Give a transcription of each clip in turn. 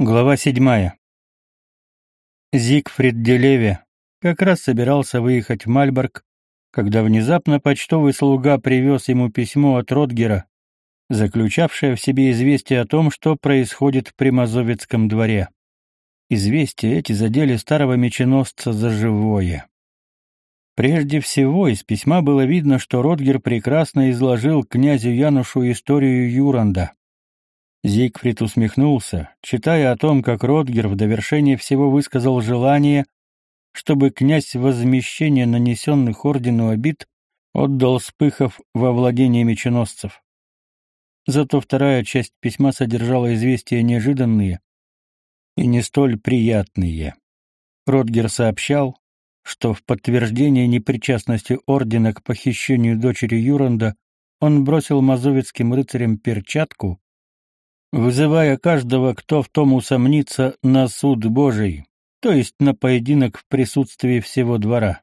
Глава седьмая. Зигфрид Делеве как раз собирался выехать в Мальборг, когда внезапно почтовый слуга привез ему письмо от Ротгера, заключавшее в себе известие о том, что происходит в Примазовецком дворе. Известия эти задели старого меченосца за живое. Прежде всего, из письма было видно, что Ротгер прекрасно изложил князю Янушу историю Юранда. Зигфрид усмехнулся, читая о том, как Ротгер в довершение всего высказал желание, чтобы князь возмещение нанесенных ордену обид отдал Спыхов во владение меченосцев. Зато вторая часть письма содержала известия неожиданные и не столь приятные. Ротгер сообщал, что в подтверждение непричастности ордена к похищению дочери Юранда он бросил мазовецким рыцарям перчатку, вызывая каждого, кто в том усомнится, на суд Божий, то есть на поединок в присутствии всего двора.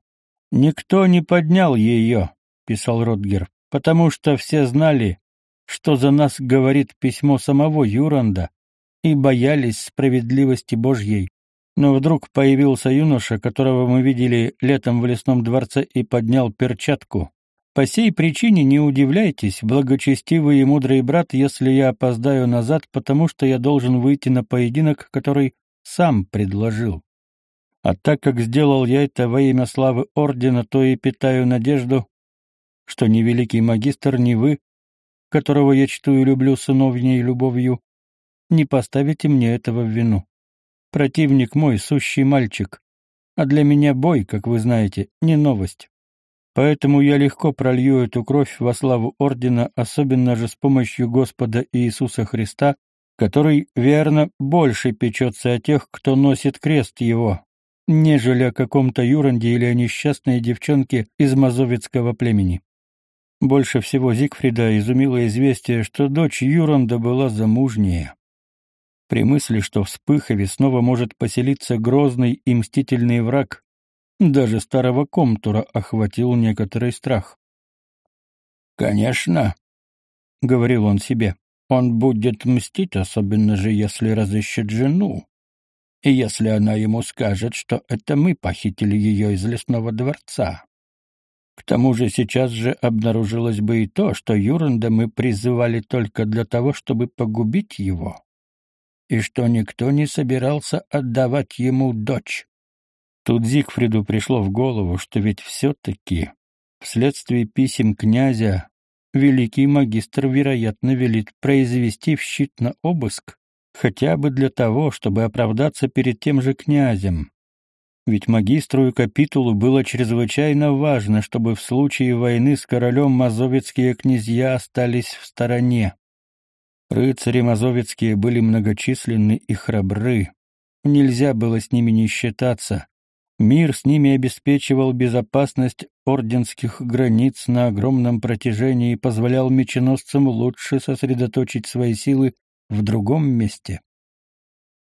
«Никто не поднял ее», — писал Ротгер, «потому что все знали, что за нас говорит письмо самого Юранда, и боялись справедливости Божьей. Но вдруг появился юноша, которого мы видели летом в лесном дворце, и поднял перчатку. По сей причине не удивляйтесь, благочестивый и мудрый брат, если я опоздаю назад, потому что я должен выйти на поединок, который сам предложил. А так как сделал я это во имя славы ордена, то и питаю надежду, что ни великий магистр, ни вы, которого я чту и люблю сыновней любовью, не поставите мне этого в вину. Противник мой — сущий мальчик, а для меня бой, как вы знаете, не новость. Поэтому я легко пролью эту кровь во славу ордена, особенно же с помощью Господа Иисуса Христа, который, верно, больше печется о тех, кто носит крест его, нежели о каком-то юранде или о несчастной девчонке из мазовецкого племени. Больше всего Зигфрида изумило известие, что дочь Юранда была замужняя. При мысли, что в Спыхове снова может поселиться грозный и мстительный враг, даже старого комтура охватил некоторый страх. «Конечно», — говорил он себе, — «он будет мстить, особенно же, если разыщет жену. И если она ему скажет, что это мы похитили ее из лесного дворца. К тому же сейчас же обнаружилось бы и то, что Юранда мы призывали только для того, чтобы погубить его, и что никто не собирался отдавать ему дочь. Тут Зигфриду пришло в голову, что ведь все-таки, вследствие писем князя, великий магистр, вероятно, велит произвести в щит на обыск, хотя бы для того, чтобы оправдаться перед тем же князем. Ведь магистру и капитулу было чрезвычайно важно, чтобы в случае войны с королем мазовецкие князья остались в стороне. Рыцари мазовецкие были многочисленны и храбры. Нельзя было с ними не считаться, Мир с ними обеспечивал безопасность орденских границ на огромном протяжении и позволял меченосцам лучше сосредоточить свои силы в другом месте.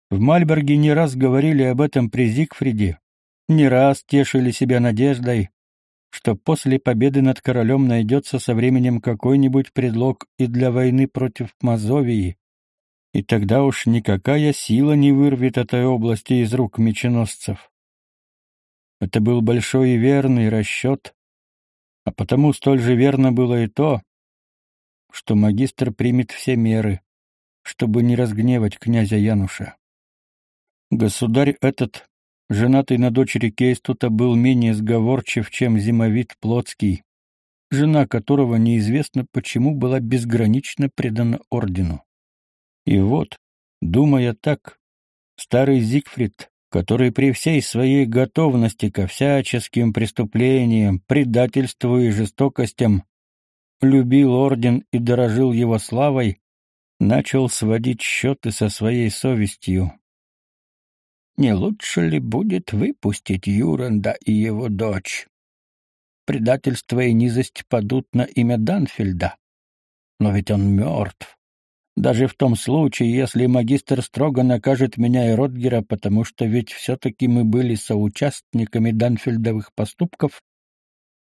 В Мальберге не раз говорили об этом при Зигфриде, не раз тешили себя надеждой, что после победы над королем найдется со временем какой-нибудь предлог и для войны против Мазовии, и тогда уж никакая сила не вырвет этой области из рук меченосцев. Это был большой и верный расчет, а потому столь же верно было и то, что магистр примет все меры, чтобы не разгневать князя Януша. Государь этот, женатый на дочери Кейстута, был менее сговорчив, чем зимовит Плотский, жена которого неизвестно почему была безгранично предана ордену. И вот, думая так, старый Зигфрид который при всей своей готовности ко всяческим преступлениям, предательству и жестокостям любил орден и дорожил его славой, начал сводить счеты со своей совестью. Не лучше ли будет выпустить Юранда и его дочь? Предательство и низость падут на имя Данфельда. Но ведь он мертв. Даже в том случае, если магистр строго накажет меня и Ротгера, потому что ведь все-таки мы были соучастниками Данфельдовых поступков,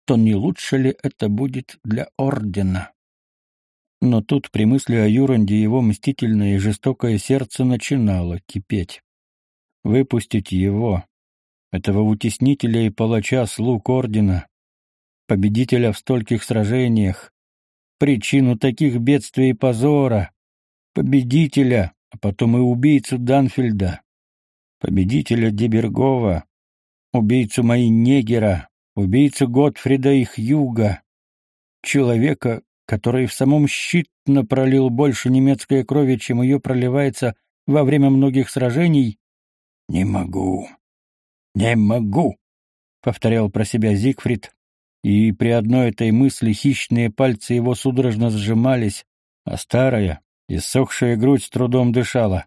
то не лучше ли это будет для ордена? Но тут при мысли о Юранде его мстительное и жестокое сердце начинало кипеть. Выпустить его, этого утеснителя и палача слуг ордена, победителя в стольких сражениях, причину таких бедствий и позора, победителя, а потом и убийцу Данфельда, победителя Дебергова, убийцу Майнегера, убийцу Готфрида и Хьюга, человека, который в самом щитно пролил больше немецкой крови, чем ее проливается во время многих сражений, «Не могу, не могу», — повторял про себя Зигфрид, и при одной этой мысли хищные пальцы его судорожно сжимались, а старая, иссохшая грудь с трудом дышала.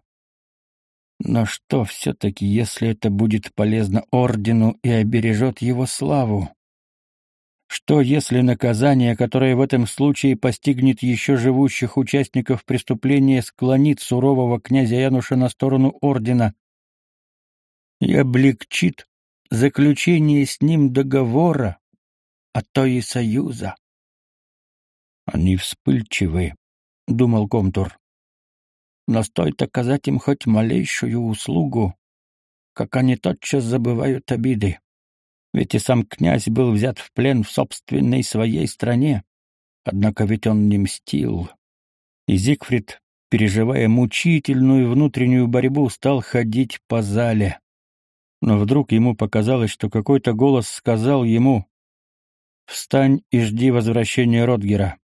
Но что все-таки, если это будет полезно ордену и обережет его славу? Что, если наказание, которое в этом случае постигнет еще живущих участников преступления, склонит сурового князя Януша на сторону ордена и облегчит заключение с ним договора, а то и союза? «Они вспыльчивы», — думал Комтур. «Но стоит оказать им хоть малейшую услугу, как они тотчас забывают обиды. Ведь и сам князь был взят в плен в собственной своей стране. Однако ведь он не мстил. И Зигфрид, переживая мучительную внутреннюю борьбу, стал ходить по зале. Но вдруг ему показалось, что какой-то голос сказал ему «Встань и жди возвращения Ротгера».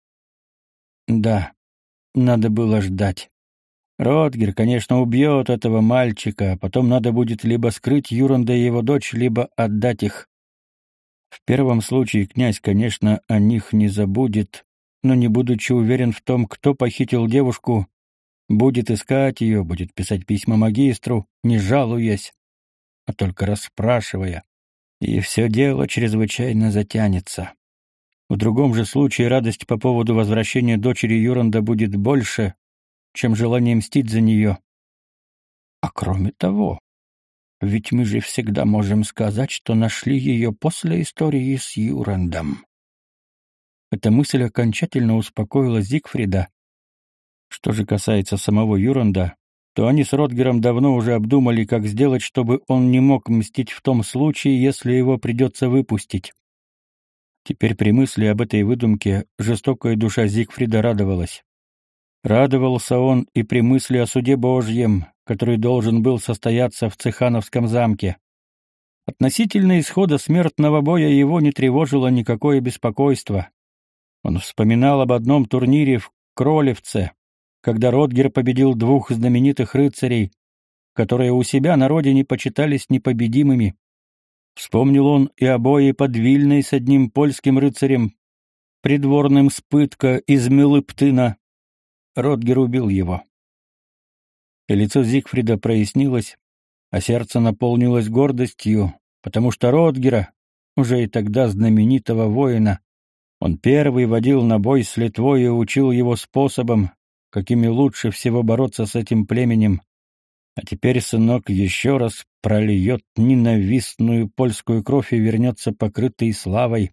Да, надо было ждать. Ротгер, конечно, убьет этого мальчика, а потом надо будет либо скрыть Юранда и его дочь, либо отдать их. В первом случае князь, конечно, о них не забудет, но не будучи уверен в том, кто похитил девушку, будет искать ее, будет писать письма магистру, не жалуясь, а только расспрашивая. И все дело чрезвычайно затянется. В другом же случае радость по поводу возвращения дочери Юранда будет больше, чем желание мстить за нее. А кроме того, ведь мы же всегда можем сказать, что нашли ее после истории с Юрандом. Эта мысль окончательно успокоила Зигфрида. Что же касается самого Юранда, то они с Ротгером давно уже обдумали, как сделать, чтобы он не мог мстить в том случае, если его придется выпустить. Теперь при мысли об этой выдумке жестокая душа Зигфрида радовалась. Радовался он и при мысли о суде Божьем, который должен был состояться в Цехановском замке. Относительно исхода смертного боя его не тревожило никакое беспокойство. Он вспоминал об одном турнире в Кролевце, когда Ротгер победил двух знаменитых рыцарей, которые у себя на родине почитались непобедимыми. Вспомнил он и о бое под Вильной с одним польским рыцарем, придворным спытка из Мелыптына, Ротгер убил его. И лицо Зигфрида прояснилось, а сердце наполнилось гордостью, потому что Ротгера, уже и тогда знаменитого воина, он первый водил на бой с Литвой и учил его способам, какими лучше всего бороться с этим племенем. А теперь сынок еще раз прольет ненавистную польскую кровь и вернется покрытый славой.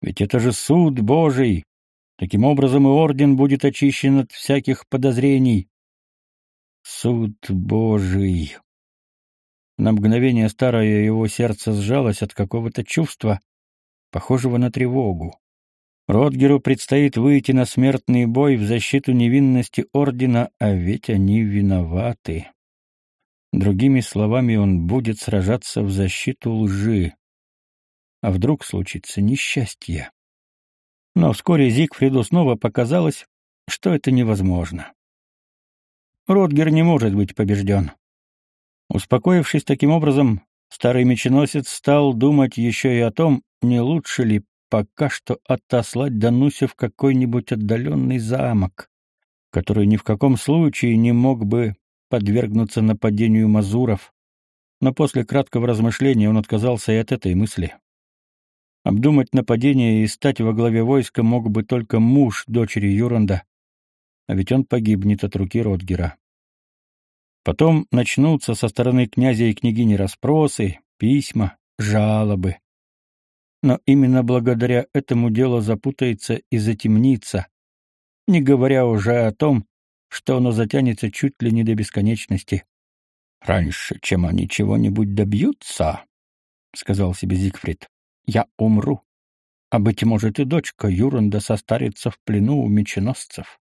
Ведь это же суд Божий, Таким образом и орден будет очищен от всяких подозрений. Суд Божий. На мгновение старое его сердце сжалось от какого-то чувства, похожего на тревогу. Ротгеру предстоит выйти на смертный бой в защиту невинности ордена, а ведь они виноваты. Другими словами, он будет сражаться в защиту лжи. А вдруг случится несчастье? Но вскоре Зигфриду снова показалось, что это невозможно. Ротгер не может быть побежден. Успокоившись таким образом, старый меченосец стал думать еще и о том, не лучше ли пока что отослать Данусю в какой-нибудь отдаленный замок, который ни в каком случае не мог бы подвергнуться нападению мазуров. Но после краткого размышления он отказался и от этой мысли. Обдумать нападение и стать во главе войска мог бы только муж дочери Юранда, а ведь он погибнет от руки Ротгера. Потом начнутся со стороны князя и княгини расспросы, письма, жалобы. Но именно благодаря этому дело запутается и затемнится, не говоря уже о том, что оно затянется чуть ли не до бесконечности. «Раньше, чем они чего-нибудь добьются, — сказал себе Зигфрид, — я умру, а, быть может, и дочка Юранда состарится в плену у меченосцев».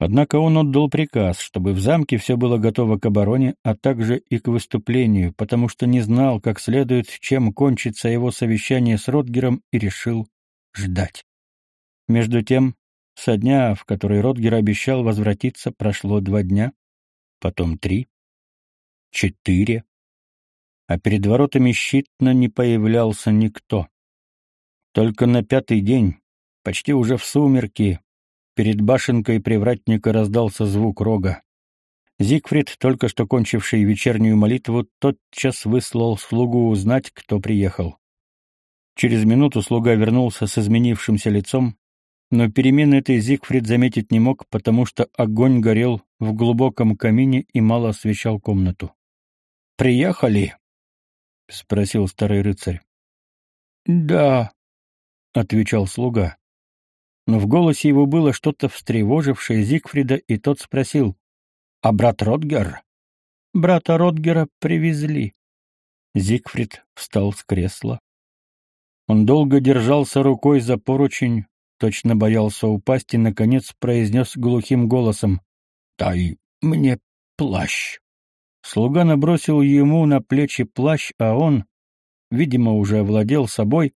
Однако он отдал приказ, чтобы в замке все было готово к обороне, а также и к выступлению, потому что не знал, как следует, чем кончится его совещание с Ротгером, и решил ждать. Между тем, со дня, в который Ротгер обещал возвратиться, прошло два дня, потом три, четыре, а перед воротами щитно не появлялся никто. Только на пятый день, почти уже в сумерки, перед башенкой привратника раздался звук рога. Зигфрид, только что кончивший вечернюю молитву, тотчас выслал слугу узнать, кто приехал. Через минуту слуга вернулся с изменившимся лицом, но перемены этой Зигфрид заметить не мог, потому что огонь горел в глубоком камине и мало освещал комнату. «Приехали?» — спросил старый рыцарь. «Да», — отвечал слуга. Но в голосе его было что-то встревожившее Зигфрида, и тот спросил, «А брат Ротгер?» «Брата Ротгера привезли». Зигфрид встал с кресла. Он долго держался рукой за поручень, точно боялся упасть и, наконец, произнес глухим голосом «Дай мне плащ». Слуга набросил ему на плечи плащ, а он, видимо, уже овладел собой,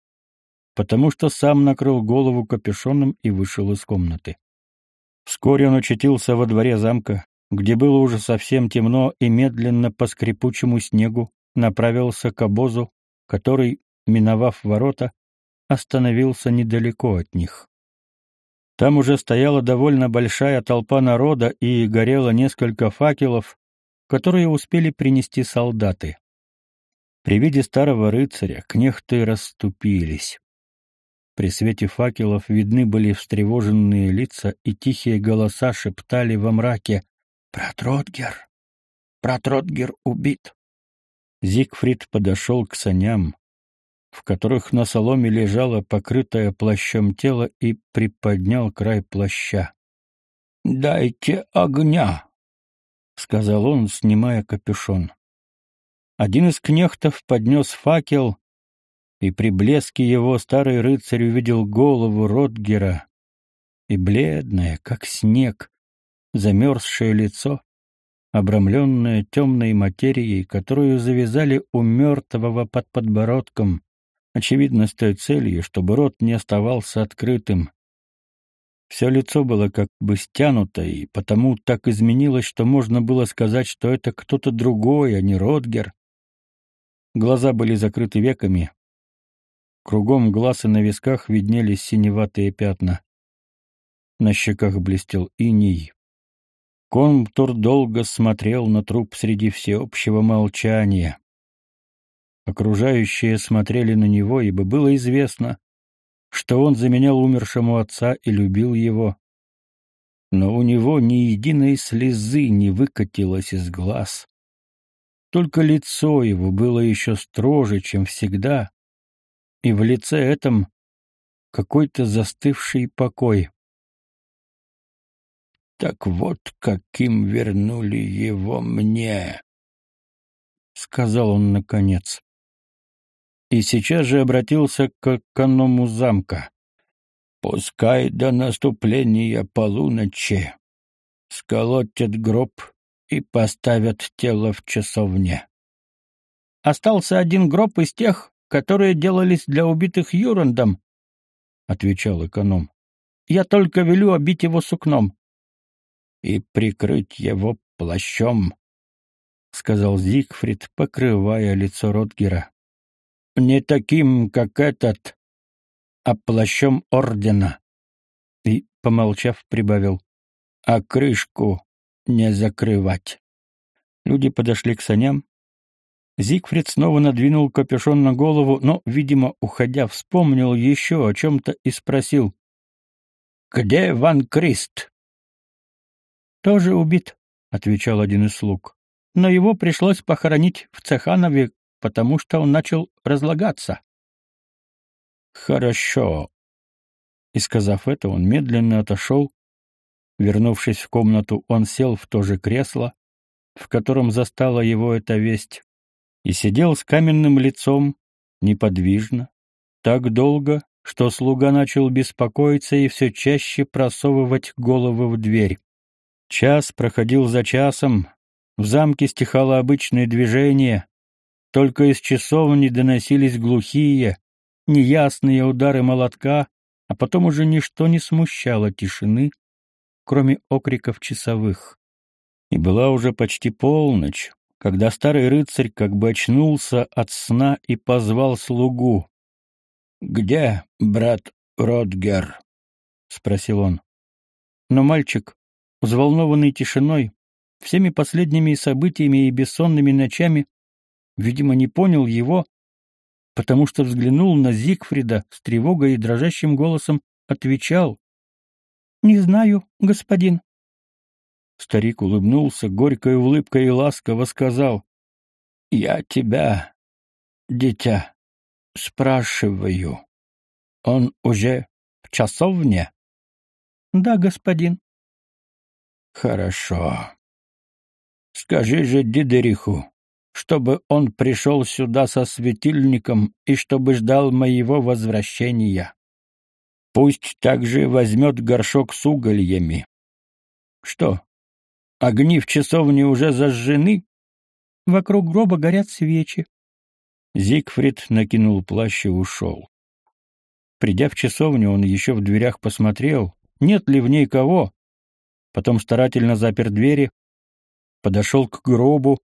потому что сам накрыл голову капюшоном и вышел из комнаты. Вскоре он очутился во дворе замка, где было уже совсем темно, и медленно по скрипучему снегу направился к обозу, который, миновав ворота, остановился недалеко от них. Там уже стояла довольно большая толпа народа и горело несколько факелов, которые успели принести солдаты. При виде старого рыцаря кнехты расступились. При свете факелов видны были встревоженные лица, и тихие голоса шептали во мраке «Протротгер! Протротгер убит!» Зигфрид подошел к саням, в которых на соломе лежало покрытое плащом тело, и приподнял край плаща. «Дайте огня!» — сказал он, снимая капюшон. Один из кнехтов поднес факел, и при блеске его старый рыцарь увидел голову Ротгера и бледное, как снег, замерзшее лицо, обрамленное темной материей, которую завязали у мертвого под подбородком, очевидно, с той целью, чтобы рот не оставался открытым. Все лицо было как бы стянуто, и потому так изменилось, что можно было сказать, что это кто-то другой, а не Ротгер. Глаза были закрыты веками. Кругом глаз и на висках виднелись синеватые пятна. На щеках блестел иней. Контур долго смотрел на труп среди всеобщего молчания. Окружающие смотрели на него, ибо было известно, что он заменял умершему отца и любил его. Но у него ни единой слезы не выкатилось из глаз. Только лицо его было еще строже, чем всегда, и в лице этом какой-то застывший покой. «Так вот, каким вернули его мне!» — сказал он наконец и сейчас же обратился к эконому замка. «Пускай до наступления полуночи сколотят гроб и поставят тело в часовне». «Остался один гроб из тех, которые делались для убитых Юрандом», — отвечал эконом. «Я только велю обить его сукном». «И прикрыть его плащом», — сказал Зигфрид, покрывая лицо Ротгера не таким, как этот, а плащом ордена. И, помолчав, прибавил, а крышку не закрывать. Люди подошли к саням. Зигфрид снова надвинул капюшон на голову, но, видимо, уходя, вспомнил еще о чем-то и спросил. «Где Ван Крист?» «Тоже убит», — отвечал один из слуг. «Но его пришлось похоронить в Цеханове, потому что он начал разлагаться. Хорошо. И сказав это, он медленно отошел, Вернувшись в комнату, он сел в то же кресло, в котором застала его эта весть, и сидел с каменным лицом, неподвижно, так долго, что слуга начал беспокоиться и все чаще просовывать голову в дверь. Час проходил за часом, в замке стихало обычное движение, только из часовни доносились глухие, неясные удары молотка, а потом уже ничто не смущало тишины, кроме окриков часовых. И была уже почти полночь, когда старый рыцарь как бы очнулся от сна и позвал слугу. «Где брат Ротгер?» — спросил он. Но мальчик, взволнованный тишиной, всеми последними событиями и бессонными ночами, видимо, не понял его, потому что взглянул на Зигфрида с тревогой и дрожащим голосом отвечал «Не знаю, господин». Старик улыбнулся горькой улыбкой и ласково сказал «Я тебя, дитя, спрашиваю. Он уже в часовне?» «Да, господин». «Хорошо. Скажи же Дидериху, чтобы он пришел сюда со светильником и чтобы ждал моего возвращения. Пусть также возьмет горшок с угольями. Что, огни в часовне уже зажжены? Вокруг гроба горят свечи. Зигфрид накинул плащ и ушел. Придя в часовню, он еще в дверях посмотрел, нет ли в ней кого. Потом старательно запер двери, подошел к гробу,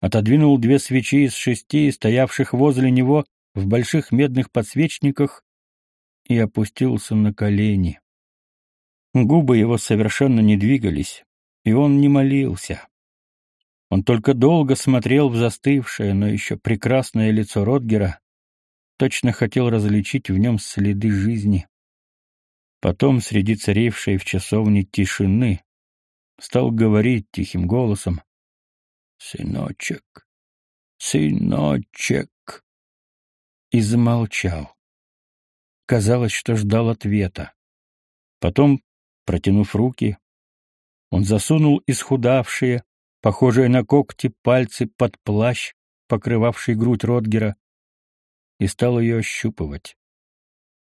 отодвинул две свечи из шести, стоявших возле него в больших медных подсвечниках, и опустился на колени. Губы его совершенно не двигались, и он не молился. Он только долго смотрел в застывшее, но еще прекрасное лицо Ротгера, точно хотел различить в нем следы жизни. Потом, среди царевшей в часовне тишины, стал говорить тихим голосом «Сыночек, сыночек!» и замолчал. Казалось, что ждал ответа. Потом, протянув руки, он засунул исхудавшие, похожие на когти, пальцы под плащ, покрывавший грудь Ротгера, и стал ее ощупывать.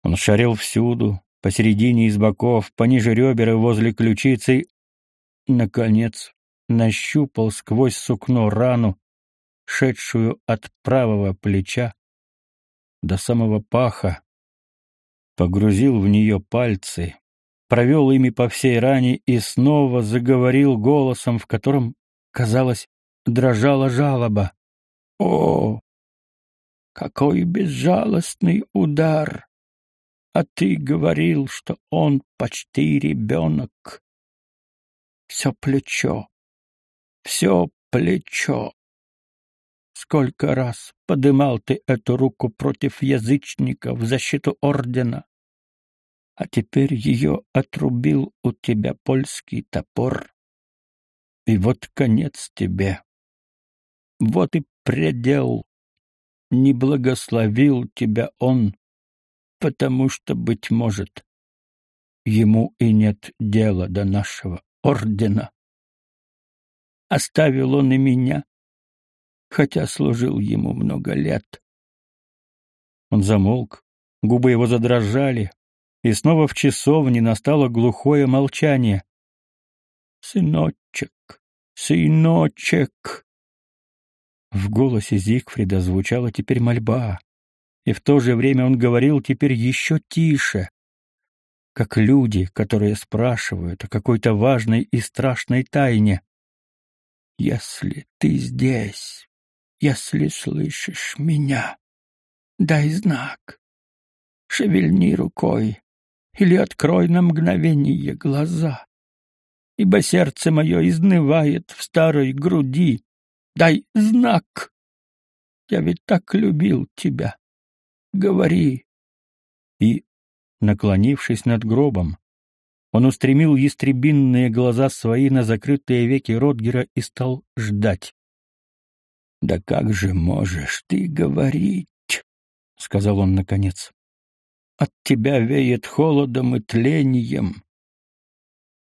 Он шарил всюду, посередине из боков, пониже ребер и возле ключицы, наконец, нащупал сквозь сукно рану, шедшую от правого плеча до самого паха, погрузил в нее пальцы, провел ими по всей ране и снова заговорил голосом, в котором, казалось, дрожала жалоба. «О, какой безжалостный удар! А ты говорил, что он почти ребенок. Все плечо, все плечо. Сколько раз подымал ты эту руку против язычников в защиту ордена, а теперь ее отрубил у тебя польский топор. И вот конец тебе. Вот и предел. Не благословил тебя он, потому что, быть может, ему и нет дела до нашего ордена. Оставил он и меня, хотя служил ему много лет. Он замолк, губы его задрожали, и снова в часовне настало глухое молчание. «Сыночек, сыночек!» В голосе Зигфрида звучала теперь мольба, и в то же время он говорил теперь еще тише, как люди, которые спрашивают о какой-то важной и страшной тайне. «Если ты здесь, если слышишь меня, дай знак. Шевельни рукой или открой на мгновение глаза. Ибо сердце мое изнывает в старой груди. Дай знак. Я ведь так любил тебя. Говори. И, наклонившись над гробом, он устремил ястребинные глаза свои на закрытые веки Ротгера и стал ждать. «Да как же можешь ты говорить?» — сказал он наконец. «От тебя веет холодом и тлением.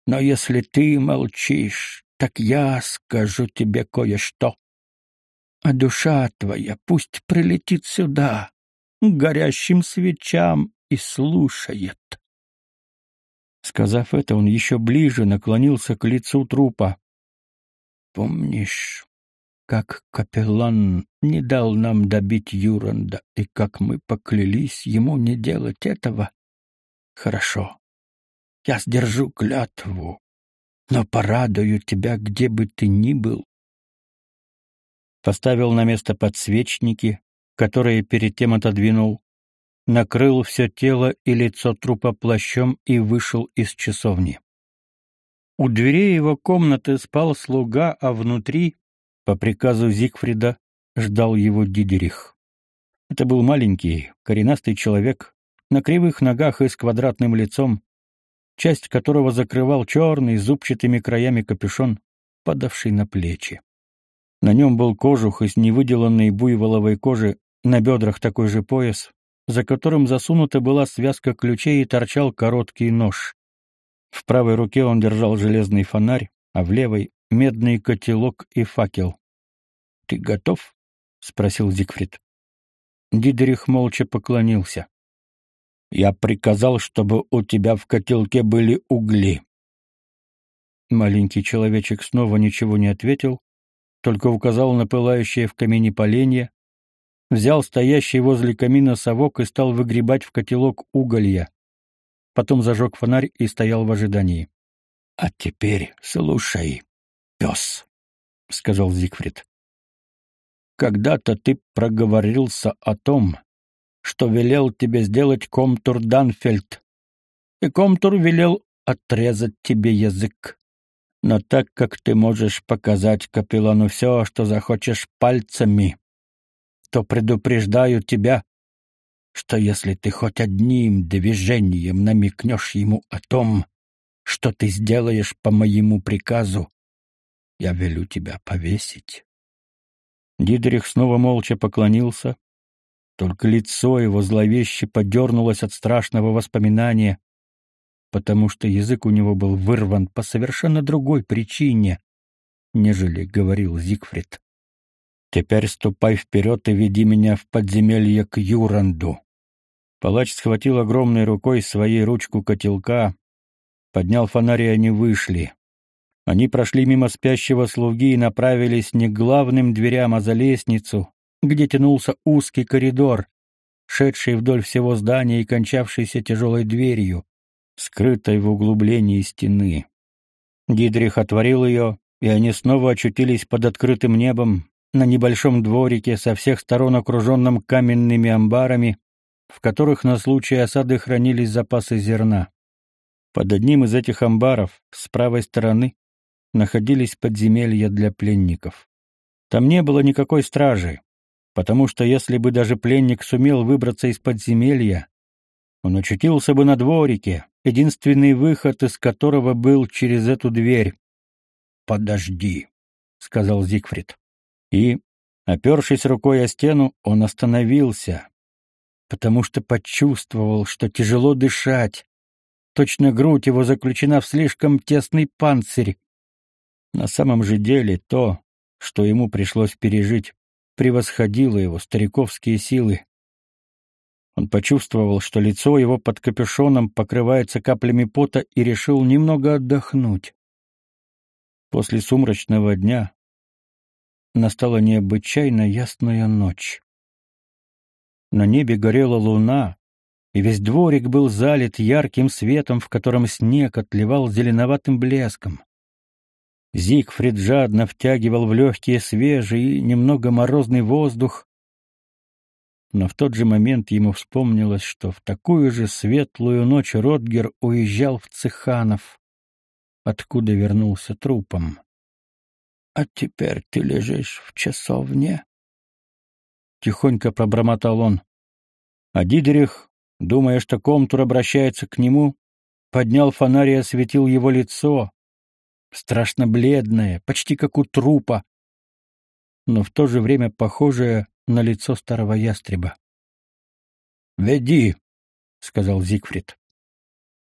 Но если ты молчишь, так я скажу тебе кое-что. А душа твоя пусть прилетит сюда, к горящим свечам, и слушает. Сказав это, он еще ближе наклонился к лицу трупа. Помнишь, как капеллан не дал нам добить Юранда, и как мы поклялись ему не делать этого? Хорошо. Я сдержу клятву, но порадую тебя, где бы ты ни был. Поставил на место подсвечники, которые перед тем отодвинул, накрыл все тело и лицо трупа плащом и вышел из часовни. У дверей его комнаты спал слуга, а внутри, по приказу Зигфрида, ждал его Дидерих. Это был маленький, коренастый человек, на кривых ногах и с квадратным лицом, часть которого закрывал черный зубчатыми краями капюшон, падавший на плечи. На нем был кожух из невыделанной буйволовой кожи, на бедрах такой же пояс, за которым засунута была связка ключей и торчал короткий нож. В правой руке он держал железный фонарь, а в левой — медный котелок и факел. — Ты готов? — спросил Зигфрид. Дидерих молча поклонился. — Я приказал, чтобы у тебя в котелке были угли. Маленький человечек снова ничего не ответил, только указал на пылающее в камине поленье, взял стоящий возле камина совок и стал выгребать в котелок уголья. Потом зажег фонарь и стоял в ожидании. — А теперь слушай, пес, — сказал Зигфрид. — Когда-то ты проговорился о том, что велел тебе сделать комтур Данфельд, и комтур велел отрезать тебе язык. Но так как ты можешь показать капеллану все, что захочешь пальцами, то предупреждаю тебя, что если ты хоть одним движением намекнешь ему о том, что ты сделаешь по моему приказу, я велю тебя повесить. Дидрих снова молча поклонился, только лицо его зловеще подернулось от страшного воспоминания, потому что язык у него был вырван по совершенно другой причине, нежели говорил Зигфрид. «Теперь ступай вперед и веди меня в подземелье к Юранду». Палач схватил огромной рукой своей ручку котелка, поднял фонарь, и они вышли. Они прошли мимо спящего слуги и направились не к главным дверям, а за лестницу, где тянулся узкий коридор, шедший вдоль всего здания и кончавшийся тяжелой дверью скрытой в углублении стены. Дидрих отворил ее, и они снова очутились под открытым небом, на небольшом дворике, со всех сторон окруженном каменными амбарами, в которых на случай осады хранились запасы зерна. Под одним из этих амбаров, с правой стороны, находились подземелья для пленников. Там не было никакой стражи, потому что если бы даже пленник сумел выбраться из подземелья, он очутился бы на дворике, единственный выход из которого был через эту дверь. «Подожди», — сказал Зигфрид. И, опершись рукой о стену, он остановился, потому что почувствовал, что тяжело дышать. Точно грудь его заключена в слишком тесный панцирь. На самом же деле то, что ему пришлось пережить, превосходило его стариковские силы. Он почувствовал, что лицо его под капюшоном покрывается каплями пота и решил немного отдохнуть. После сумрачного дня настала необычайно ясная ночь. На небе горела луна, и весь дворик был залит ярким светом, в котором снег отливал зеленоватым блеском. Зигфрид жадно втягивал в легкие свежий и немного морозный воздух, но в тот же момент ему вспомнилось, что в такую же светлую ночь Ротгер уезжал в Цеханов, откуда вернулся трупом. «А теперь ты лежишь в часовне?» Тихонько пробормотал он. А Дидерих, думая, что Комтур обращается к нему, поднял фонарь и осветил его лицо, страшно бледное, почти как у трупа, но в то же время похожее на лицо старого ястреба. «Веди», — сказал Зигфрид.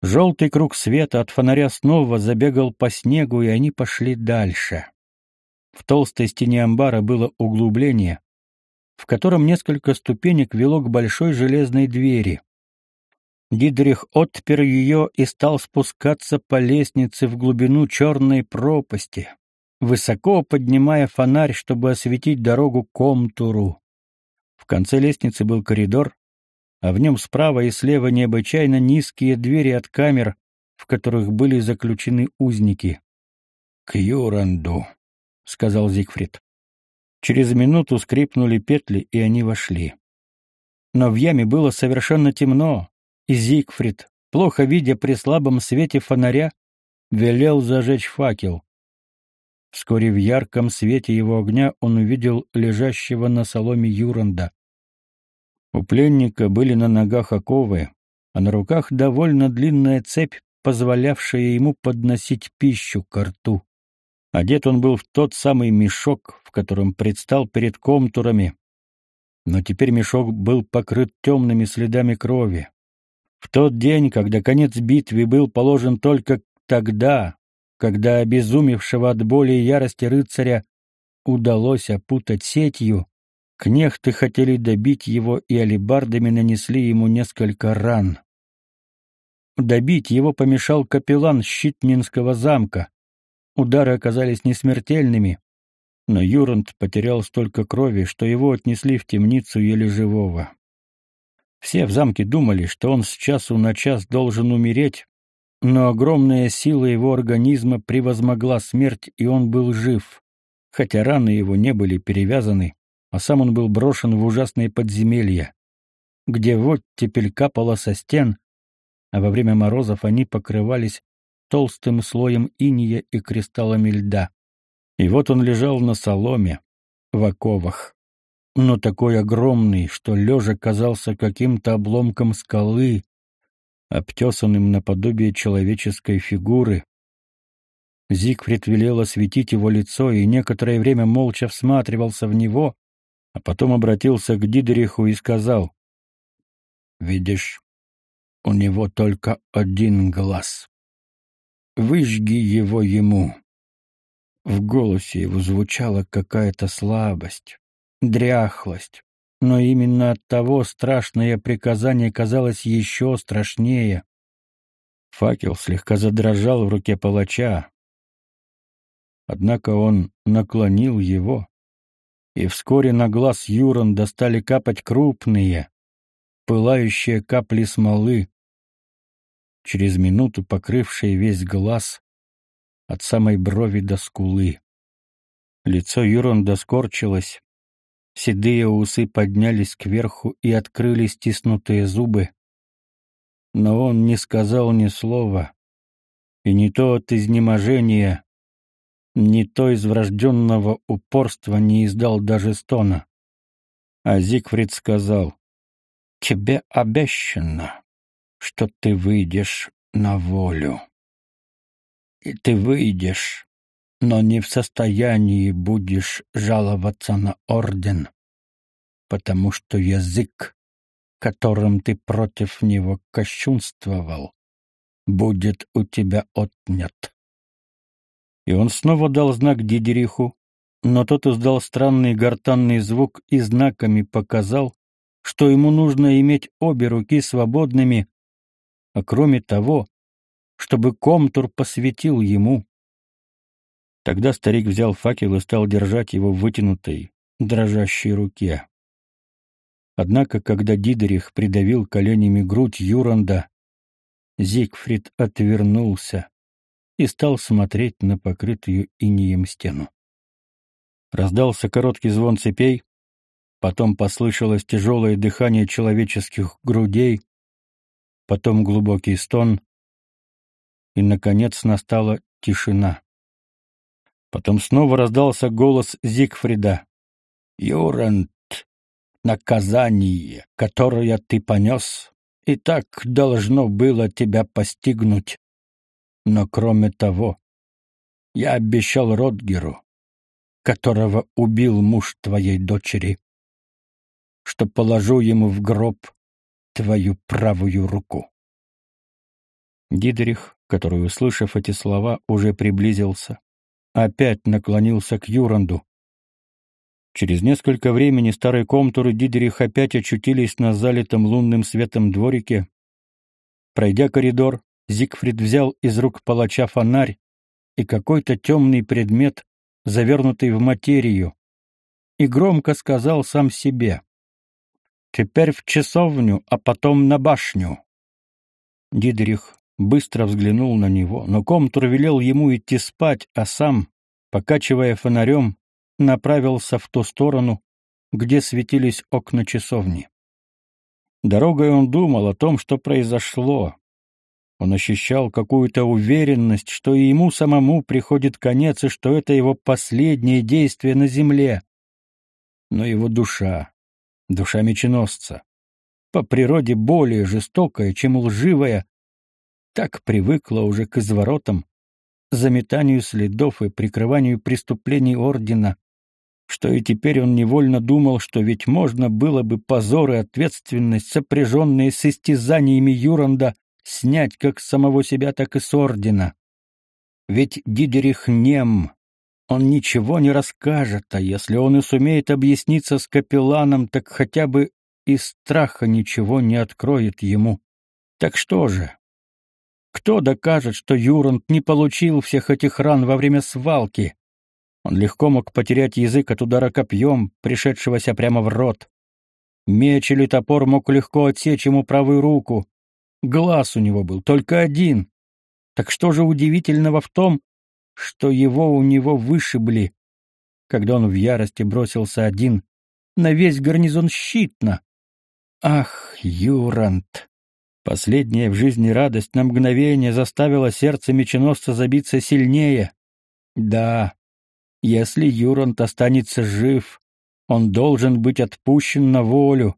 Желтый круг света от фонаря снова забегал по снегу, и они пошли дальше. В толстой стене амбара было углубление, в котором несколько ступенек вело к большой железной двери. Дидрих отпер ее и стал спускаться по лестнице в глубину черной пропасти, высоко поднимая фонарь, чтобы осветить дорогу к Комтуру. В конце лестницы был коридор, а в нем справа и слева необычайно низкие двери от камер, в которых были заключены узники. «К Юранду», — сказал Зигфрид. Через минуту скрипнули петли, и они вошли. Но в яме было совершенно темно, и Зигфрид, плохо видя при слабом свете фонаря, велел зажечь факел. Вскоре в ярком свете его огня он увидел лежащего на соломе Юранда. У пленника были на ногах оковы, а на руках довольно длинная цепь, позволявшая ему подносить пищу к рту. Одет он был в тот самый мешок, в котором предстал перед комтурами, но теперь мешок был покрыт темными следами крови. В тот день, когда конец битвы был положен только тогда, когда обезумевшего от боли и ярости рыцаря удалось опутать сетью, Кнехты хотели добить его и алебардами нанесли ему несколько ран. Добить его помешал капеллан Щитнинского замка. Удары оказались несмертельными, но Юранд потерял столько крови, что его отнесли в темницу еле живого. Все в замке думали, что он с часу на час должен умереть, но огромная сила его организма превозмогла смерть, и он был жив, хотя раны его не были перевязаны, а сам он был брошен в ужасные подземелья, где вот теперь капало со стен, а во время морозов они покрывались толстым слоем иния и кристаллами льда. И вот он лежал на соломе, в оковах, но такой огромный, что лежа казался каким-то обломком скалы, обтесанным наподобие человеческой фигуры. Зигфрид велел осветить его лицо и некоторое время молча всматривался в него, а потом обратился к Дидериху и сказал, «Видишь, у него только один глаз. Выжги его ему». В голосе его звучала какая-то слабость, дряхлость, но именно от того страшное приказание казалось еще страшнее. Факел слегка задрожал в руке палача, однако он наклонил его, и вскоре на глаз Юран стали капать крупные, пылающие капли смолы, через минуту покрывшие весь глаз от самой брови до скулы. Лицо Юронда скорчилось, седые усы поднялись кверху и открыли стиснутые зубы, но он не сказал ни слова, и не то от изнеможения, ни то из врожденного упорства не издал даже стона. А Зигфрид сказал, «Тебе обещано, что ты выйдешь на волю. И ты выйдешь, но не в состоянии будешь жаловаться на орден, потому что язык, которым ты против него кощунствовал, будет у тебя отнят. И он снова дал знак Дидериху, но тот издал странный гортанный звук и знаками показал, что ему нужно иметь обе руки свободными, а кроме того, чтобы Комтур посветил ему. Тогда старик взял факел и стал держать его в вытянутой, дрожащей руке. Однако, когда Дидерих придавил коленями грудь Юранда, Зигфрид отвернулся и стал смотреть на покрытую инеем стену. Раздался короткий звон цепей, потом послышалось тяжелое дыхание человеческих грудей, потом глубокий стон, и, наконец, настала тишина. Потом снова раздался голос Зигфрида. «Юрант, наказание, которое ты понес, и так должно было тебя постигнуть. Но кроме того, я обещал Ротгеру, которого убил муж твоей дочери, что положу ему в гроб твою правую руку. Дидерих, который, услышав эти слова, уже приблизился, опять наклонился к Юранду. Через несколько времени старые комтуры Дидерих опять очутились на залитом лунным светом дворике. Пройдя коридор, Зигфрид взял из рук палача фонарь и какой-то темный предмет, завернутый в материю, и громко сказал сам себе «Теперь в часовню, а потом на башню». Дидрих быстро взглянул на него, но комтур велел ему идти спать, а сам, покачивая фонарем, направился в ту сторону, где светились окна часовни. Дорогой он думал о том, что произошло. Он ощущал какую-то уверенность, что и ему самому приходит конец, и что это его последнее действие на земле. Но его душа, душа меченосца, по природе более жестокая, чем лживая, так привыкла уже к изворотам, заметанию следов и прикрыванию преступлений ордена, что и теперь он невольно думал, что ведь можно было бы позор и ответственность, сопряженные с истязаниями Юранда, снять как с самого себя, так и с ордена. Ведь Дидерих нем, он ничего не расскажет, а если он и сумеет объясниться с капелланом, так хотя бы из страха ничего не откроет ему. Так что же? Кто докажет, что Юранд не получил всех этих ран во время свалки? Он легко мог потерять язык от удара копьем, пришедшегося прямо в рот. Меч или топор мог легко отсечь ему правую руку. Глаз у него был только один. Так что же удивительного в том, что его у него вышибли, когда он в ярости бросился один на весь гарнизон щитно? Ах, Юрант! Последняя в жизни радость на мгновение заставила сердце меченосца забиться сильнее. Да, если Юрант останется жив, он должен быть отпущен на волю.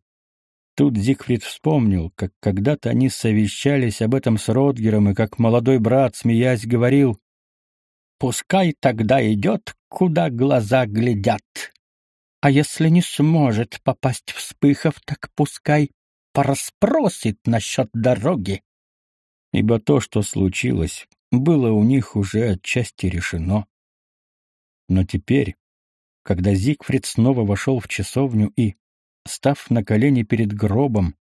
Тут Зигфрид вспомнил, как когда-то они совещались об этом с Родгером, и как молодой брат, смеясь, говорил, «Пускай тогда идет, куда глаза глядят. А если не сможет попасть в Спыхов, так пускай пораспросит насчет дороги». Ибо то, что случилось, было у них уже отчасти решено. Но теперь, когда Зигфрид снова вошел в часовню и, став на колени перед гробом,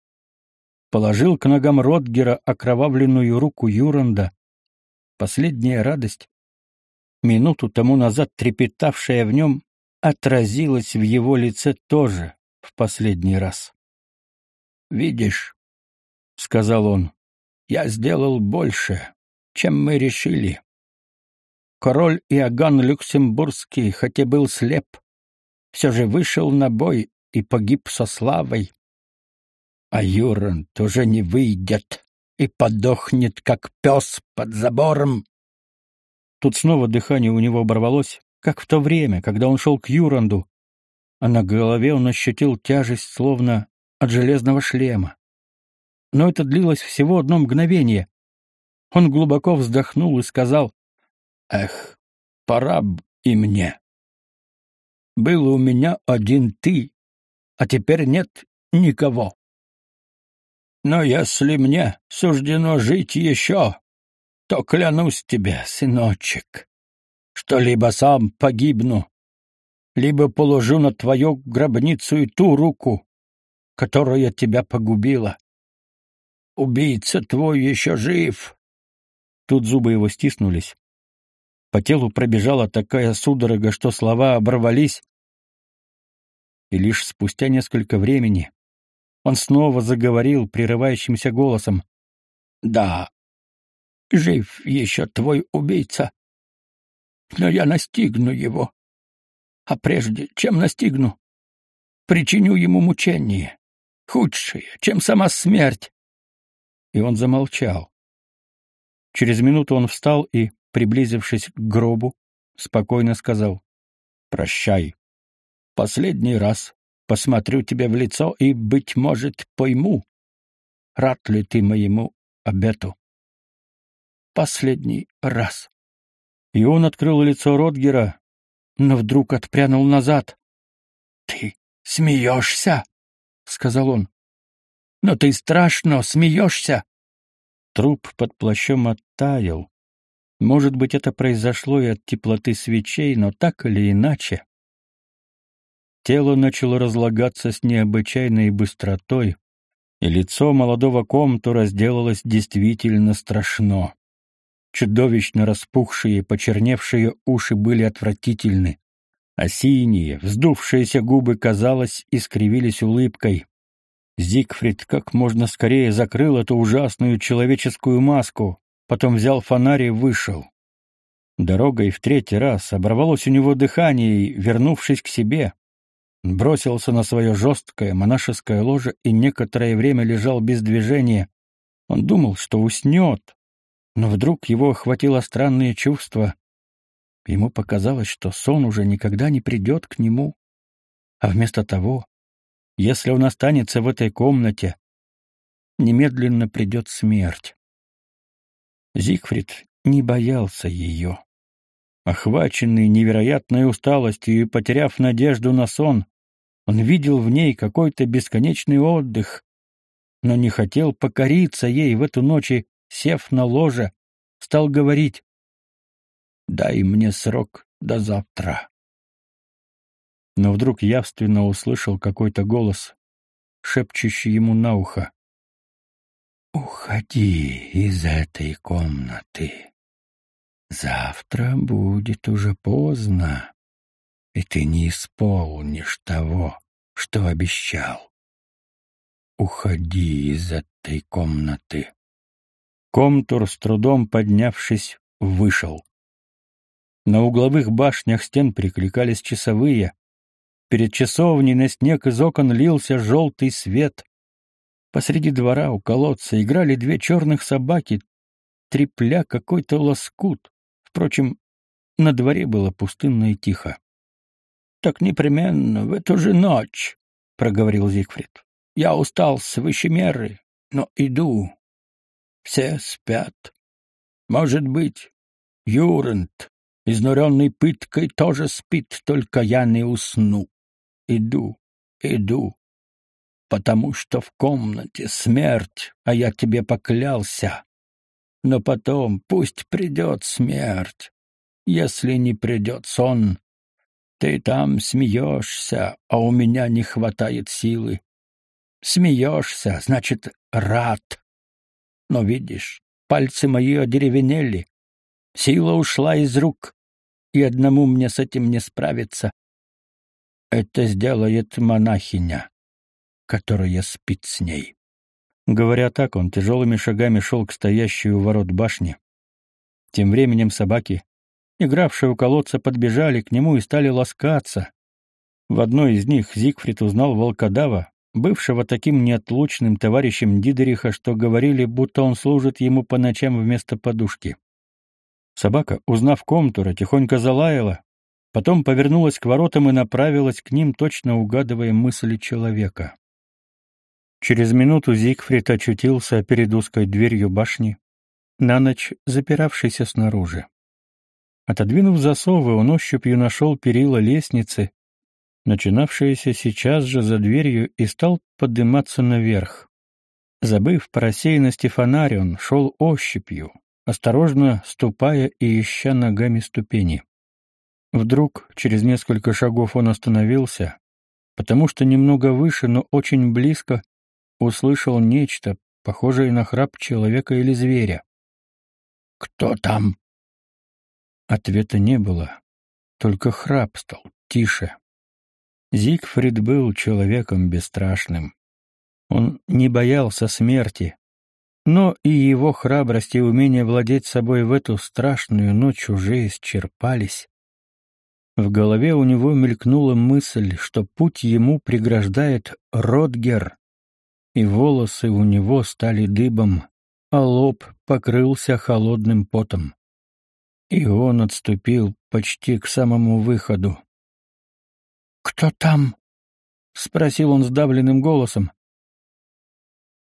положил к ногам Ротгера окровавленную руку Юранда, последняя радость, минуту тому назад трепетавшая в нем, отразилась в его лице тоже в последний раз. «Видишь», — сказал он, — «я сделал больше, чем мы решили. Король Иоганн Люксембургский, хотя был слеп, все же вышел на бой и погиб со славой. А Юран тоже не выйдет и подохнет, как пес под забором. Тут снова дыхание у него оборвалось, как в то время, когда он шел к Юранду, а на голове он ощутил тяжесть, словно от железного шлема. Но это длилось всего одно мгновение. Он глубоко вздохнул и сказал, Эх, пора б и мне. Был у меня один ты, а теперь нет никого. Но если мне суждено жить еще, то клянусь тебе, сыночек, что либо сам погибну, либо положу на твою гробницу и ту руку, которая тебя погубила. Убийца твой еще жив. Тут зубы его стиснулись. По телу пробежала такая судорога, что слова оборвались, и лишь спустя несколько времени он снова заговорил прерывающимся голосом. «Да, жив еще твой убийца, но я настигну его. А прежде, чем настигну, причиню ему мучение, худшее, чем сама смерть». И он замолчал. Через минуту он встал и, приблизившись к гробу, спокойно сказал «Прощай. Последний раз посмотрю тебе в лицо и, быть может, пойму, рад ли ты моему обету. Последний раз». И он открыл лицо Ротгера, но вдруг отпрянул назад. «Ты смеешься?» — сказал он. «Но ты страшно смеешься. Труп под плащом оттаял. Может быть, это произошло и от теплоты свечей, но так или иначе. Тело начало разлагаться с необычайной быстротой, и лицо молодого комтура сделалось действительно страшно. Чудовищно распухшие, почерневшие уши были отвратительны, а синие, вздувшиеся губы, казалось, искривились улыбкой. Зигфрид как можно скорее закрыл эту ужасную человеческую маску, потом взял фонарь и вышел. Дорогой в третий раз оборвалось у него дыхание, и, вернувшись к себе, бросился на свое жесткое монашеское ложе и некоторое время лежал без движения. Он думал, что уснет, но вдруг его охватило странное чувство. Ему показалось, что сон уже никогда не придет к нему, а вместо того, если он останется в этой комнате, немедленно придет смерть. Зигфрид не боялся ее. Охваченный невероятной усталостью и потеряв надежду на сон, он видел в ней какой-то бесконечный отдых, но не хотел покориться ей в эту ночь сев на ложе, стал говорить «Дай мне срок до завтра». Но вдруг явственно услышал какой-то голос, шепчущий ему на ухо. «Уходи из этой комнаты. Завтра будет уже поздно, и ты не исполнишь того, что обещал. Уходи из этой комнаты». Комтур, с трудом поднявшись, вышел. На угловых башнях стен прикликались часовые. Перед часовней на снег из окон лился желтый свет. Посреди двора у колодца играли две черных собаки, трепля какой-то лоскут. Впрочем, на дворе было пустынно и тихо. — Так непременно в эту же ночь, — проговорил Зигфрид. — Я устал свыше меры, но иду, все спят. Может быть, Юрент, изнуренный пыткой, тоже спит, только я не усну. Иду, иду, потому что в комнате смерть, а я тебе поклялся. Но потом пусть придет смерть. Если не придет сон, ты там смеешься, а у меня не хватает силы. Смеешься, значит, рад. Но видишь, пальцы мои одеревенели. Сила ушла из рук, и одному мне с этим не справиться. Это сделает монахиня, которая спит с ней. Говоря так, он тяжелыми шагами шел к стоящей у ворот башни. Тем временем собаки, игравшие у колодца, подбежали к нему и стали ласкаться. В одной из них Зигфрид узнал волкодава, бывшего таким неотлучным товарищем Дидериха, что говорили, будто он служит ему по ночам вместо подушки. Собака, узнав комтура, тихонько залаяла, потом повернулась к воротам и направилась к ним, точно угадывая мысли человека. Через минуту Зигфрид очутился перед узкой дверью башни, на ночь запиравшейся снаружи. Отодвинув засовы, он ощупью нашел перила лестницы, начинавшееся сейчас же за дверью, и стал подниматься наверх. Забыв по рассеянности фонарь, он шел ощупью, осторожно ступая и ища ногами ступени. Вдруг, через несколько шагов он остановился, потому что немного выше, но очень близко, услышал нечто, похожее на храп человека или зверя. «Кто там?» Ответа не было, только храп стал тише, Зигфрид был человеком бесстрашным. Он не боялся смерти, но и его храбрость и умение владеть собой в эту страшную ночь уже исчерпались. В голове у него мелькнула мысль, что путь ему преграждает Ротгер, и волосы у него стали дыбом, а лоб покрылся холодным потом. И он отступил почти к самому выходу. «Кто там?» — спросил он сдавленным голосом.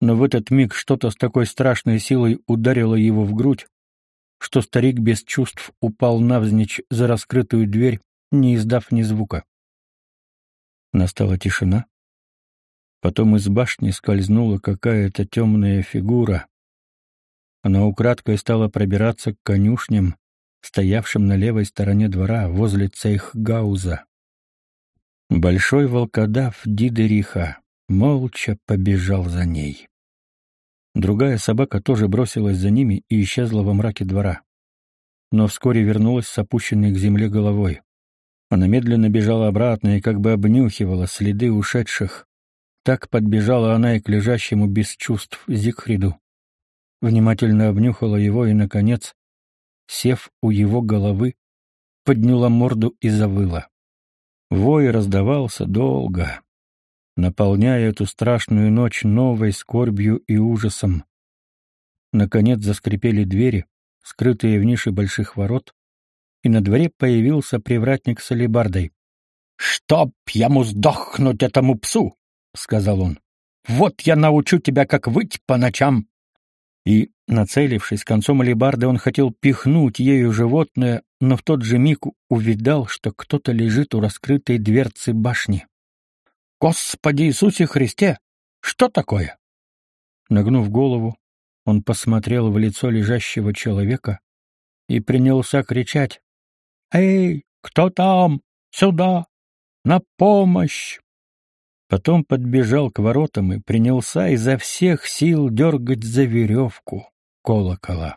Но в этот миг что-то с такой страшной силой ударило его в грудь, что старик без чувств упал навзничь за раскрытую дверь, не издав ни звука. Настала тишина. Потом из башни скользнула какая-то темная фигура. Она украдкой стала пробираться к конюшням, стоявшим на левой стороне двора, возле цейхгауза. Большой волкодав Дидериха молча побежал за ней. Другая собака тоже бросилась за ними и исчезла во мраке двора. Но вскоре вернулась с опущенной к земле головой. Она медленно бежала обратно и как бы обнюхивала следы ушедших. Так подбежала она и к лежащему без чувств Зигфриду. Внимательно обнюхала его и, наконец, сев у его головы, подняла морду и завыла. Вой раздавался долго, наполняя эту страшную ночь новой скорбью и ужасом. Наконец заскрипели двери, скрытые в нише больших ворот, и на дворе появился привратник с алебардой. «Чтоб ему сдохнуть этому псу!» — сказал он. «Вот я научу тебя, как выть по ночам!» И, нацелившись концом алебарды, он хотел пихнуть ею животное, но в тот же миг увидал, что кто-то лежит у раскрытой дверцы башни. «Господи Иисусе Христе! Что такое?» Нагнув голову, он посмотрел в лицо лежащего человека и принялся кричать. «Эй, кто там? Сюда! На помощь!» Потом подбежал к воротам и принялся изо всех сил дергать за веревку колокола.